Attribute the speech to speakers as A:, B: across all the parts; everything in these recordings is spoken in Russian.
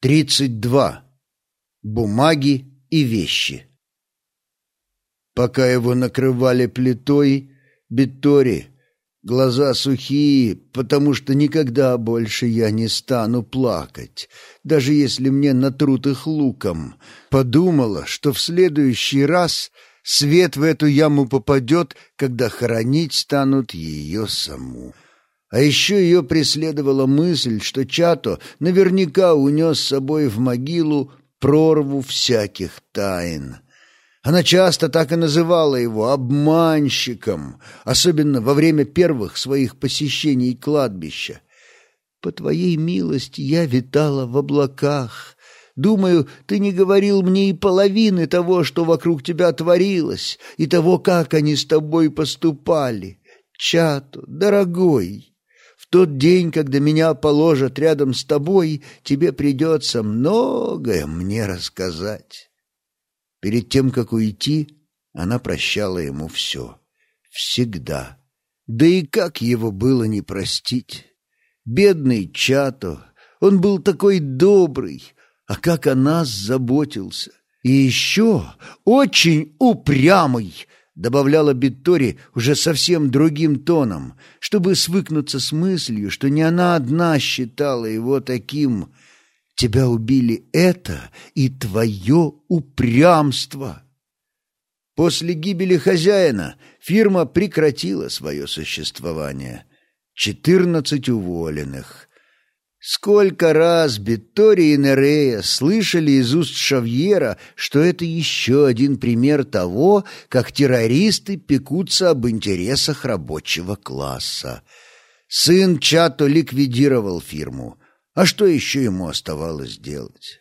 A: 32. Бумаги и вещи. Пока его накрывали плитой, Беттори, глаза сухие, потому что никогда больше я не стану плакать, даже если мне натрут их луком, подумала, что в следующий раз свет в эту яму попадет, когда хоронить станут ее саму. А еще ее преследовала мысль, что Чато наверняка унес с собой в могилу прорву всяких тайн. Она часто так и называла его обманщиком, особенно во время первых своих посещений кладбища. «По твоей милости я витала в облаках. Думаю, ты не говорил мне и половины того, что вокруг тебя творилось, и того, как они с тобой поступали. Чато, дорогой!» Тот день, когда меня положат рядом с тобой, тебе придется многое мне рассказать». Перед тем, как уйти, она прощала ему все. Всегда. Да и как его было не простить? Бедный Чато, он был такой добрый, а как о нас заботился. И еще очень упрямый, добавляла Биттори уже совсем другим тоном, чтобы свыкнуться с мыслью, что не она одна считала его таким. «Тебя убили это и твое упрямство!» После гибели хозяина фирма прекратила свое существование. Четырнадцать уволенных, Сколько раз Биттори и Нерея слышали из уст Шавьера, что это еще один пример того, как террористы пекутся об интересах рабочего класса. Сын Чато ликвидировал фирму. А что еще ему оставалось делать?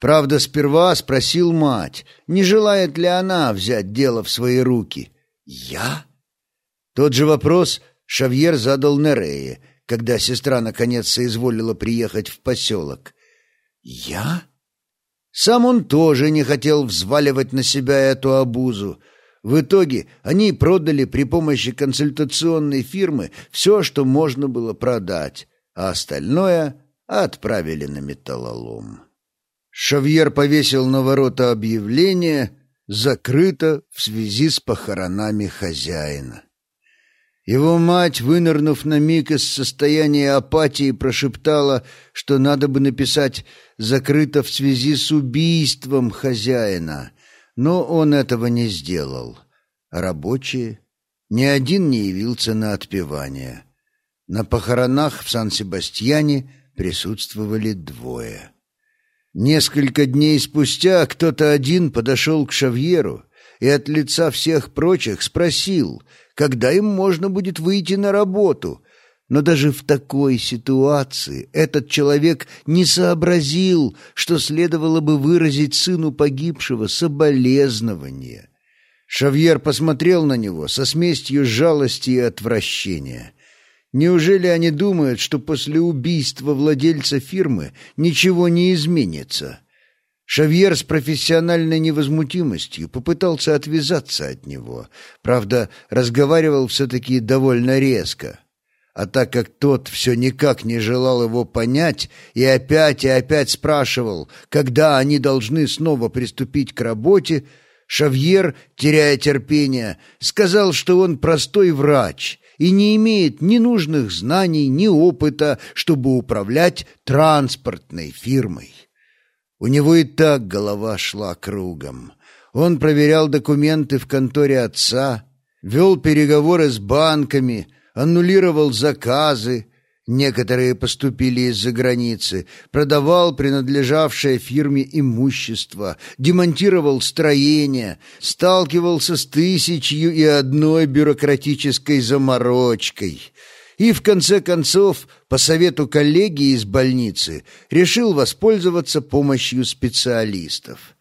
A: Правда, сперва спросил мать, не желает ли она взять дело в свои руки. «Я?» Тот же вопрос Шавьер задал Нерее — когда сестра наконец соизволила приехать в поселок. «Я?» Сам он тоже не хотел взваливать на себя эту обузу. В итоге они продали при помощи консультационной фирмы все, что можно было продать, а остальное отправили на металлолом. Шавьер повесил на ворота объявление «Закрыто в связи с похоронами хозяина». Его мать, вынырнув на миг из состояния апатии, прошептала, что надо бы написать «закрыто в связи с убийством хозяина», но он этого не сделал. Рабочие? Ни один не явился на отпевание. На похоронах в Сан-Себастьяне присутствовали двое. Несколько дней спустя кто-то один подошел к Шавьеру и от лица всех прочих спросил — когда им можно будет выйти на работу. Но даже в такой ситуации этот человек не сообразил, что следовало бы выразить сыну погибшего соболезнование. Шавьер посмотрел на него со смесью жалости и отвращения. Неужели они думают, что после убийства владельца фирмы ничего не изменится? Шавьер с профессиональной невозмутимостью попытался отвязаться от него. Правда, разговаривал все-таки довольно резко. А так как тот все никак не желал его понять и опять и опять спрашивал, когда они должны снова приступить к работе, Шавьер, теряя терпение, сказал, что он простой врач и не имеет ни нужных знаний, ни опыта, чтобы управлять транспортной фирмой. У него и так голова шла кругом. Он проверял документы в конторе отца, вел переговоры с банками, аннулировал заказы, некоторые поступили из-за границы, продавал принадлежавшее фирме имущество, демонтировал строения, сталкивался с тысячью и одной бюрократической заморочкой — и, в конце концов, по совету коллеги из больницы, решил воспользоваться помощью специалистов.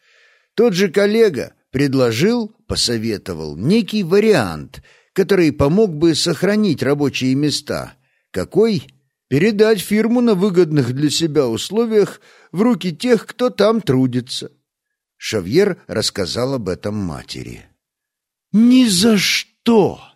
A: Тот же коллега предложил, посоветовал некий вариант, который помог бы сохранить рабочие места. Какой? Передать фирму на выгодных для себя условиях в руки тех, кто там трудится. Шавьер рассказал об этом матери. «Ни за что!»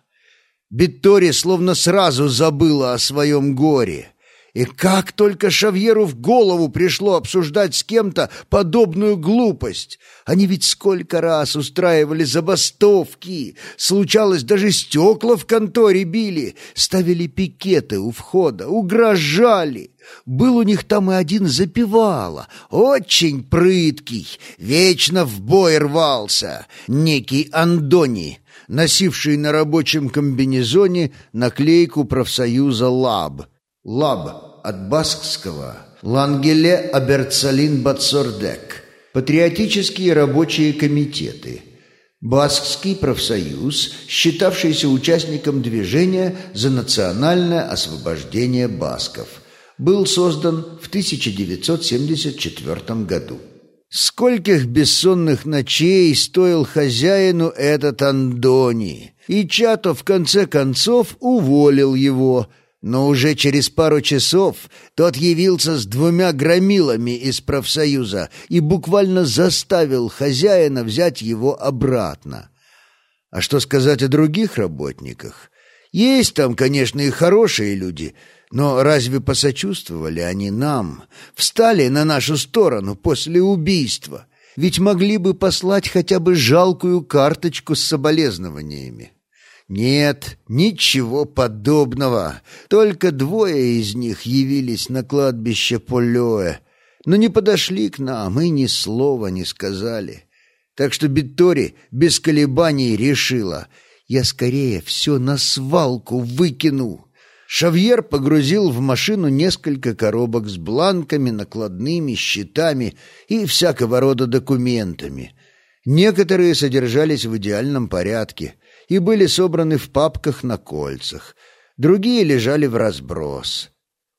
A: Биттори словно сразу забыла о своем горе, И как только Шавьеру в голову пришло обсуждать с кем-то подобную глупость. Они ведь сколько раз устраивали забастовки. Случалось, даже стекла в конторе били, ставили пикеты у входа, угрожали. Был у них там и один запевала, очень прыткий, вечно в бой рвался, некий Андони, носивший на рабочем комбинезоне наклейку профсоюза «ЛАБ». «ЛАБ» от баскского «Лангеле Аберцалин Бацордек» – патриотические рабочие комитеты – Баскский профсоюз, считавшийся участником движения за национальное освобождение басков, был создан в 1974 году. Скольких бессонных ночей стоил хозяину этот Андони, и Чато в конце концов уволил его, но уже через пару часов тот явился с двумя громилами из профсоюза и буквально заставил хозяина взять его обратно. А что сказать о других работниках? Есть там, конечно, и хорошие люди — но разве посочувствовали они нам? Встали на нашу сторону после убийства? Ведь могли бы послать хотя бы жалкую карточку с соболезнованиями. Нет, ничего подобного. Только двое из них явились на кладбище Польоэ, но не подошли к нам и ни слова не сказали. Так что Биттори без колебаний решила, я скорее все на свалку выкину. Шавьер погрузил в машину несколько коробок с бланками, накладными, счетами и всякого рода документами. Некоторые содержались в идеальном порядке и были собраны в папках на кольцах, другие лежали в разброс.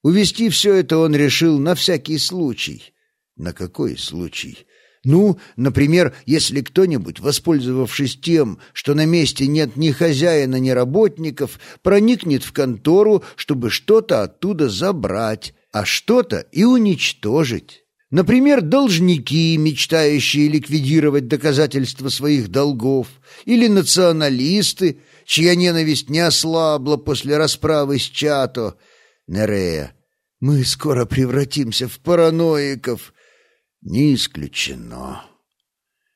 A: Увести все это он решил на всякий случай. На какой случай? Ну, например, если кто-нибудь, воспользовавшись тем, что на месте нет ни хозяина, ни работников, проникнет в контору, чтобы что-то оттуда забрать, а что-то и уничтожить. Например, должники, мечтающие ликвидировать доказательства своих долгов, или националисты, чья ненависть не ослабла после расправы с Чато. Нерея, мы скоро превратимся в параноиков, не исключено.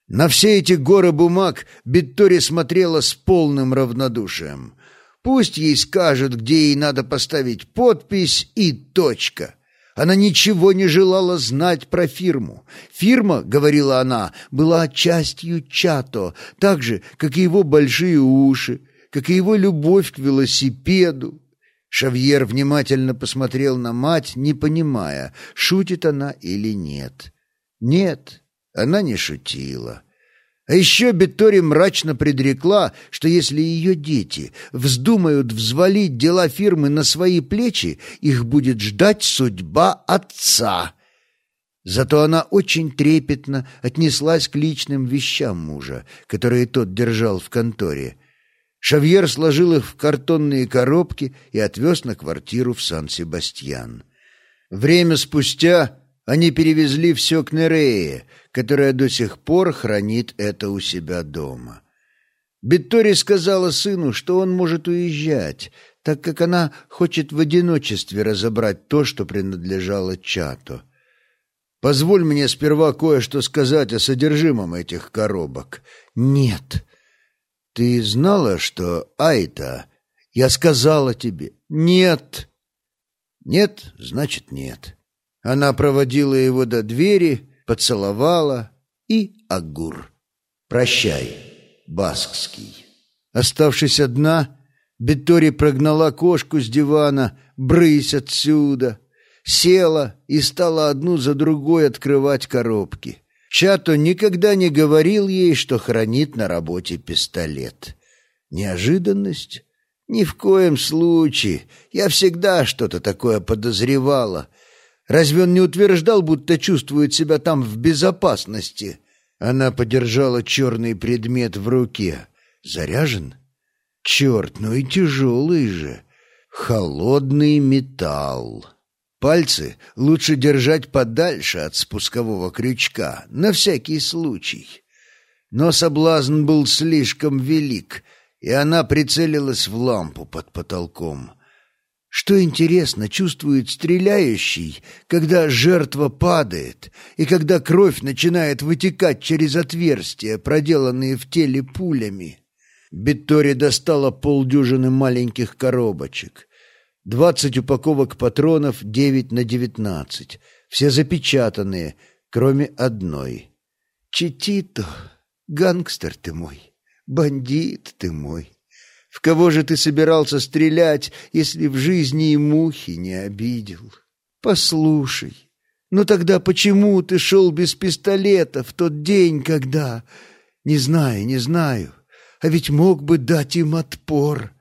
A: На все эти горы бумаг Биттори смотрела с полным равнодушием. Пусть ей скажут, где ей надо поставить подпись и точка. Она ничего не желала знать про фирму. Фирма, говорила она, была частью Чато, так же, как и его большие уши, как и его любовь к велосипеду. Шавьер внимательно посмотрел на мать, не понимая, шутит она или нет. Нет, она не шутила. А еще Беттори мрачно предрекла, что если ее дети вздумают взвалить дела фирмы на свои плечи, их будет ждать судьба отца. Зато она очень трепетно отнеслась к личным вещам мужа, которые тот держал в конторе. Шавьер сложил их в картонные коробки и отвез на квартиру в Сан-Себастьян. Время спустя они перевезли все к Нерее, которая до сих пор хранит это у себя дома. Биттори сказала сыну, что он может уезжать, так как она хочет в одиночестве разобрать то, что принадлежало Чато. «Позволь мне сперва кое-что сказать о содержимом этих коробок». «Нет». «Ты знала, что Айта...» «Я сказала тебе». «Нет». «Нет, значит, нет». Она проводила его до двери, поцеловала и агур. «Прощай, Баскский». Оставшись одна, Беттори прогнала кошку с дивана, брысь отсюда, села и стала одну за другой открывать коробки. Чато никогда не говорил ей, что хранит на работе пистолет. Неожиданность? Ни в коем случае. Я всегда что-то такое подозревала. Разве он не утверждал, будто чувствует себя там в безопасности? Она подержала черный предмет в руке. Заряжен? Черт, ну и тяжелый же. Холодный металл. Пальцы лучше держать подальше от спускового крючка, на всякий случай. Но соблазн был слишком велик, и она прицелилась в лампу под потолком — Что интересно, чувствует стреляющий, когда жертва падает, и когда кровь начинает вытекать через отверстия, проделанные в теле пулями. Биттори достала полдюжины маленьких коробочек. Двадцать упаковок патронов, девять на девятнадцать. Все запечатанные, кроме одной. «Читито, гангстер ты мой, бандит ты мой». В кого же ты собирался стрелять, если в жизни и мухи не обидел? Послушай, ну тогда почему ты шел без пистолета в тот день, когда... Не знаю, не знаю, а ведь мог бы дать им отпор.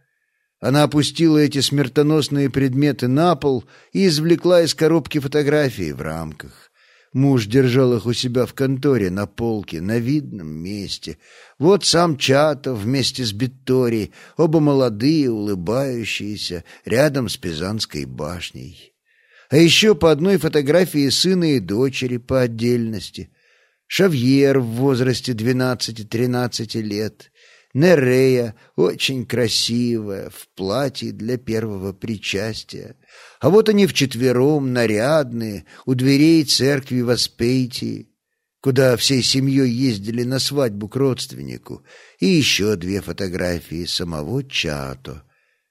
A: Она опустила эти смертоносные предметы на пол и извлекла из коробки фотографии в рамках. Муж держал их у себя в конторе на полке, на видном месте. Вот сам Чатов вместе с Битторией, оба молодые, улыбающиеся, рядом с Пизанской башней. А еще по одной фотографии сына и дочери по отдельности. Шавьер в возрасте 12-13 лет. Нерея, очень красивая, в платье для первого причастия. А вот они вчетвером, нарядные, у дверей церкви Воспейтии, куда всей семьей ездили на свадьбу к родственнику, и еще две фотографии самого Чато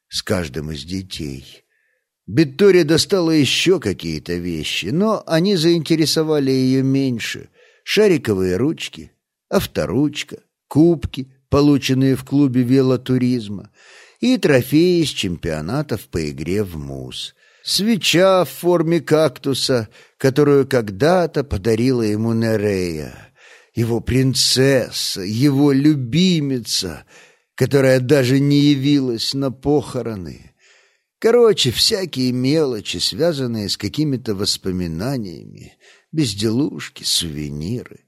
A: с каждым из детей. Беттория достала еще какие-то вещи, но они заинтересовали ее меньше. Шариковые ручки, авторучка, кубки, полученные в клубе велотуризма, и трофеи с чемпионатов по игре в мус — свеча в форме кактуса, которую когда-то подарила ему Нерея, его принцесса, его любимица, которая даже не явилась на похороны. Короче, всякие мелочи, связанные с какими-то воспоминаниями, безделушки, сувениры.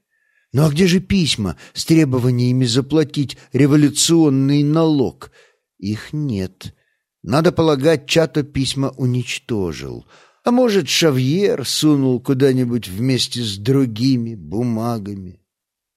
A: Ну а где же письма с требованиями заплатить революционный налог? Их нет. Надо полагать, Чато письма уничтожил. А может, Шавьер сунул куда-нибудь вместе с другими бумагами.